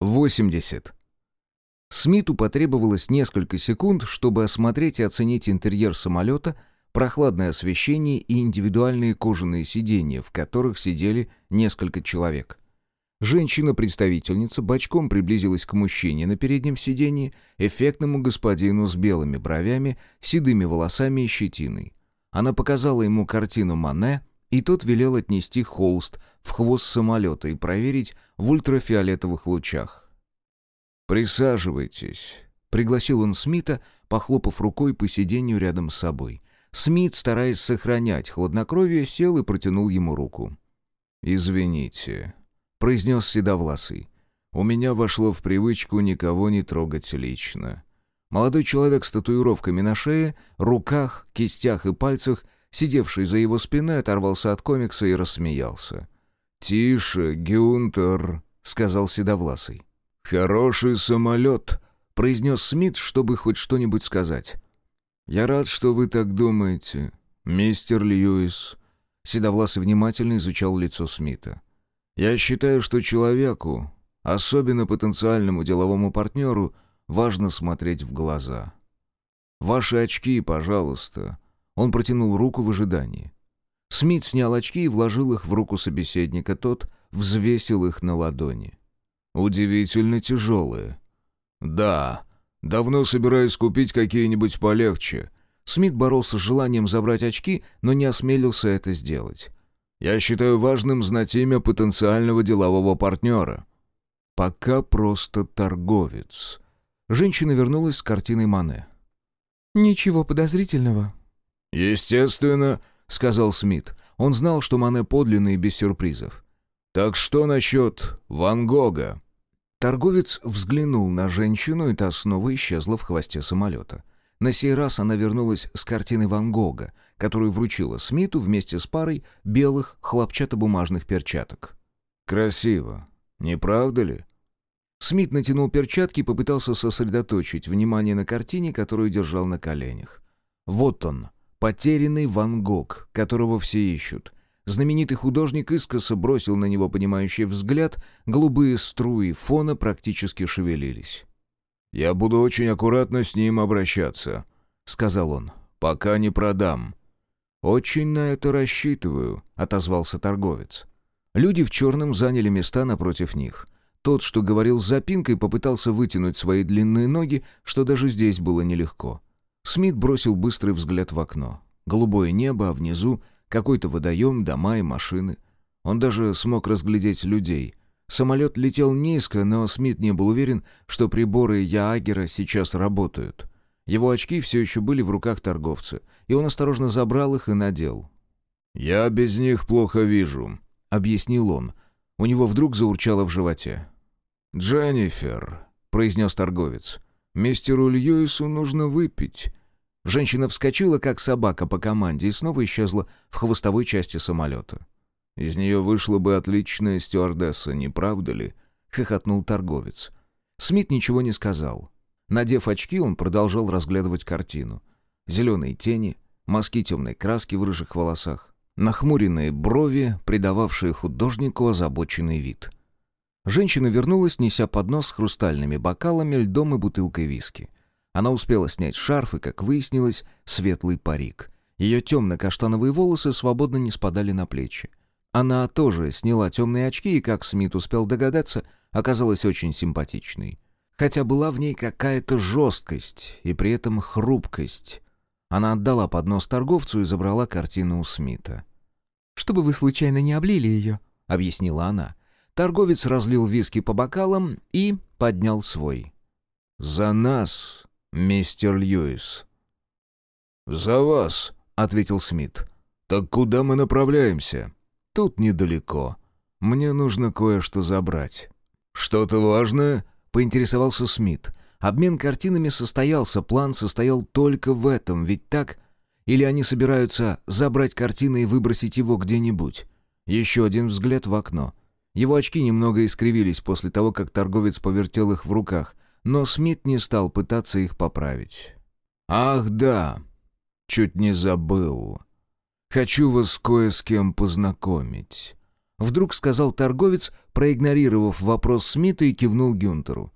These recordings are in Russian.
80. Смиту потребовалось несколько секунд, чтобы осмотреть и оценить интерьер самолета, прохладное освещение и индивидуальные кожаные сиденья, в которых сидели несколько человек. Женщина-представительница бочком приблизилась к мужчине на переднем сиденье, эффектному господину с белыми бровями, седыми волосами и щетиной. Она показала ему картину Мане, и тот велел отнести холст в хвост самолета и проверить в ультрафиолетовых лучах. «Присаживайтесь», — пригласил он Смита, похлопав рукой по сиденью рядом с собой. Смит, стараясь сохранять хладнокровие, сел и протянул ему руку. «Извините», — произнес Седовласый. «У меня вошло в привычку никого не трогать лично». Молодой человек с татуировками на шее, руках, кистях и пальцах, сидевший за его спиной, оторвался от комикса и рассмеялся. «Тише, Гюнтер», — сказал Седовласый. «Хороший самолет», — произнес Смит, чтобы хоть что-нибудь сказать. «Я рад, что вы так думаете, мистер Льюис». Седовласый внимательно изучал лицо Смита. «Я считаю, что человеку, особенно потенциальному деловому партнеру, важно смотреть в глаза. Ваши очки, пожалуйста». Он протянул руку в ожидании. Смит снял очки и вложил их в руку собеседника. Тот взвесил их на ладони. «Удивительно тяжелые». «Да, давно собираюсь купить какие-нибудь полегче». Смит боролся с желанием забрать очки, но не осмелился это сделать. «Я считаю важным знать имя потенциального делового партнера». «Пока просто торговец». Женщина вернулась с картиной Мане. «Ничего подозрительного». «Естественно», — сказал Смит. Он знал, что Мане подлинный без сюрпризов. «Так что насчет Ван Гога?» Торговец взглянул на женщину, и та снова исчезла в хвосте самолета. На сей раз она вернулась с картины Ван Гога, которую вручила Смиту вместе с парой белых хлопчатобумажных перчаток. «Красиво, не правда ли?» Смит натянул перчатки и попытался сосредоточить внимание на картине, которую держал на коленях. Вот он, потерянный Ван Гог, которого все ищут — Знаменитый художник искоса бросил на него понимающий взгляд, голубые струи фона практически шевелились. «Я буду очень аккуратно с ним обращаться», — сказал он, — «пока не продам». «Очень на это рассчитываю», — отозвался торговец. Люди в черном заняли места напротив них. Тот, что говорил с запинкой, попытался вытянуть свои длинные ноги, что даже здесь было нелегко. Смит бросил быстрый взгляд в окно. Голубое небо, а внизу какой-то водоем, дома и машины. Он даже смог разглядеть людей. Самолет летел низко, но Смит не был уверен, что приборы Яагера сейчас работают. Его очки все еще были в руках торговца, и он осторожно забрал их и надел. «Я без них плохо вижу», — объяснил он. У него вдруг заурчало в животе. «Дженнифер», — произнес торговец, — «мистеру Льюису нужно выпить. Женщина вскочила, как собака по команде, и снова исчезла в хвостовой части самолета. «Из нее вышла бы отличная стюардесса, не правда ли?» — хохотнул торговец. Смит ничего не сказал. Надев очки, он продолжал разглядывать картину. Зеленые тени, мазки темной краски в рыжих волосах, нахмуренные брови, придававшие художнику озабоченный вид. Женщина вернулась, неся поднос с хрустальными бокалами, льдом и бутылкой виски — она успела снять шарф и, как выяснилось, светлый парик. Ее темно-каштановые волосы свободно не спадали на плечи. Она тоже сняла темные очки и, как Смит успел догадаться, оказалась очень симпатичной. Хотя была в ней какая-то жесткость и при этом хрупкость. Она отдала поднос торговцу и забрала картину у Смита. «Чтобы вы случайно не облили ее», — объяснила она. Торговец разлил виски по бокалам и поднял свой. «За нас!» Мистер Льюис». «За вас», — ответил Смит. «Так куда мы направляемся?» «Тут недалеко. Мне нужно кое-что забрать». «Что-то важное?» — поинтересовался Смит. Обмен картинами состоялся, план состоял только в этом, ведь так? Или они собираются забрать картины и выбросить его где-нибудь? Еще один взгляд в окно. Его очки немного искривились после того, как торговец повертел их в руках, но Смит не стал пытаться их поправить. «Ах да, чуть не забыл. Хочу вас кое с кем познакомить. Вдруг сказал торговец, проигнорировав вопрос Смита и кивнул Гюнтеру.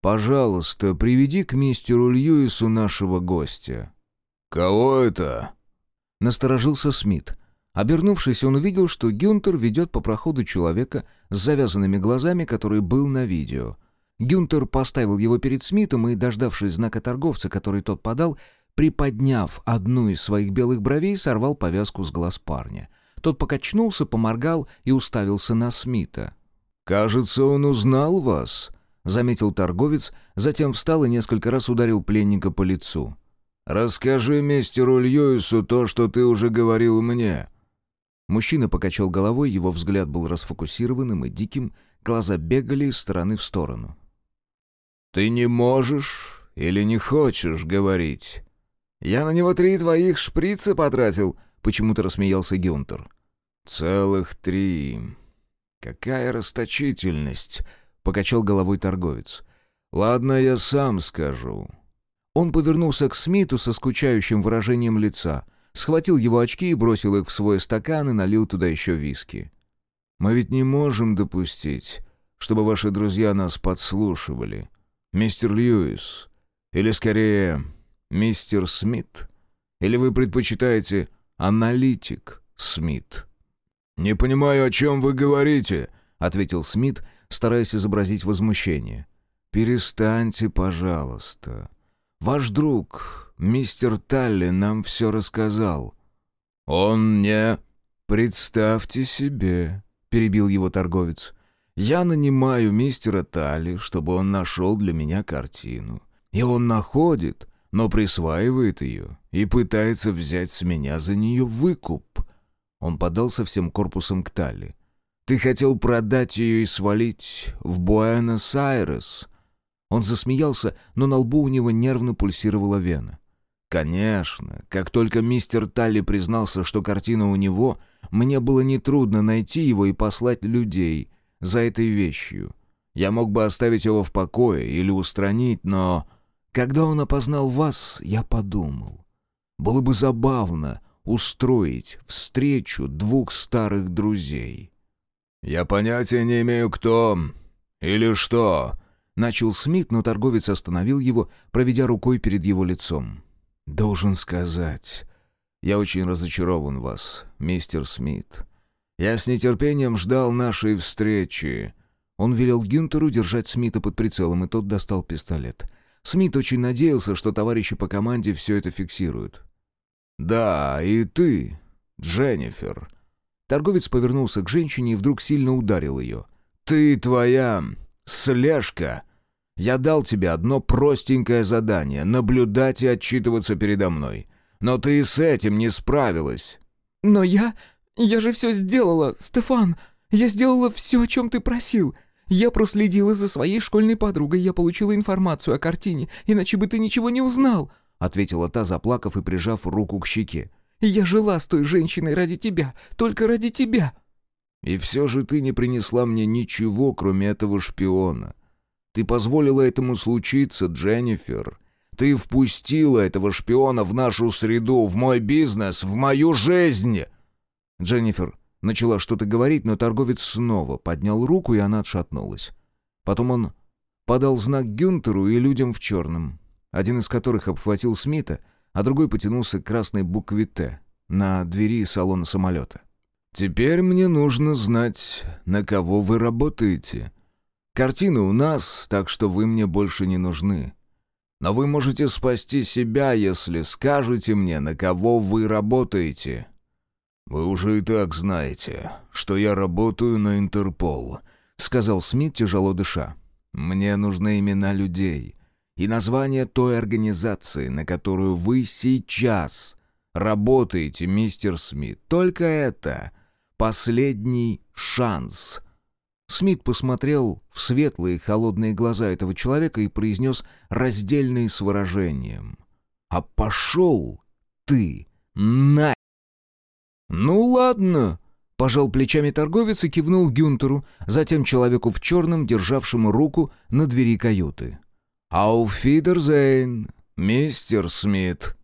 «Пожалуйста, приведи к мистеру Льюису нашего гостя». «Кого это?» Насторожился Смит. Обернувшись, он увидел, что Гюнтер ведет по проходу человека с завязанными глазами, который был на видео. Гюнтер поставил его перед Смитом и, дождавшись знака торговца, который тот подал, приподняв одну из своих белых бровей, сорвал повязку с глаз парня. Тот покачнулся, поморгал и уставился на Смита. «Кажется, он узнал вас», — заметил торговец, затем встал и несколько раз ударил пленника по лицу. «Расскажи мистеру Льюису то, что ты уже говорил мне». Мужчина покачал головой, его взгляд был расфокусированным и диким, глаза бегали из стороны в сторону. «Ты не можешь или не хочешь говорить?» «Я на него три твоих шприца потратил», — почему-то рассмеялся Гюнтер. «Целых три. Какая расточительность!» — покачал головой торговец. «Ладно, я сам скажу. Он повернулся к Смиту со скучающим выражением лица, схватил его очки и бросил их в свой стакан и налил туда еще виски. «Мы ведь не можем допустить, чтобы ваши друзья нас подслушивали. Мистер Льюис, или скорее, мистер Смит, или вы предпочитаете аналитик Смит?» «Не понимаю, о чем вы говорите», — ответил Смит, стараясь изобразить возмущение. «Перестаньте, пожалуйста. Ваш друг, мистер Талли, нам все рассказал». «Он не...» «Представьте себе», — перебил его торговец. «Я нанимаю мистера Талли, чтобы он нашел для меня картину. И он находит, но присваивает ее и пытается взять с меня за нее выкуп». Он подался всем корпусом к Талли. «Ты хотел продать ее и свалить в Буэнос-Айрес?» Он засмеялся, но на лбу у него нервно пульсировала вена. Конечно, как только мистер Талли признался, что картина у него, мне было нетрудно найти его и послать людей за этой вещью. Я мог бы оставить его в покое или устранить, но... Когда он опознал вас, я подумал. Было бы забавно устроить встречу двух старых друзей. «Я понятия не имею, кто или что», Начал Смит, но торговец остановил его, проведя рукой перед его лицом. «Должен сказать, я очень разочарован вас, мистер Смит. Я с нетерпением ждал нашей встречи». Он велел Гюнтеру держать Смита под прицелом, и тот достал пистолет. Смит очень надеялся, что товарищи по команде все это фиксируют. «Да, и ты, Дженнифер». Торговец повернулся к женщине и вдруг сильно ударил ее. «Ты твоя слежка. Я дал тебе одно простенькое задание — наблюдать и отчитываться передо мной. Но ты и с этим не справилась». «Но я... я же все сделала, Стефан. Я сделала все, о чем ты просил. Я проследила за своей школьной подругой, я получила информацию о картине, иначе бы ты ничего не узнал», — ответила та, заплакав и прижав руку к щеке. «Я жила с той женщиной ради тебя, только ради тебя». «И все же ты не принесла мне ничего, кроме этого шпиона. Ты позволила этому случиться, Дженнифер. Ты впустила этого шпиона в нашу среду, в мой бизнес, в мою жизнь!» Дженнифер начала что-то говорить, но торговец снова поднял руку, и она отшатнулась. Потом он подал знак Гюнтеру и людям в черном, один из которых обхватил Смита, а другой потянулся к красной букве «Т» на двери салона самолета. «Теперь мне нужно знать, на кого вы работаете. Картины у нас, так что вы мне больше не нужны. Но вы можете спасти себя, если скажете мне, на кого вы работаете». «Вы уже и так знаете, что я работаю на Интерпол», — сказал Смит, тяжело дыша. «Мне нужны имена людей и название той организации, на которую вы сейчас работаете, мистер Смит. Только это последний шанс». Смит посмотрел в светлые холодные глаза этого человека и произнес раздельные с выражением. «А пошел ты на...» «Ну ладно», — пожал плечами торговец и кивнул Гюнтеру, затем человеку в черном, державшему руку на двери каюты. «Ауфидерзейн, мистер Смит».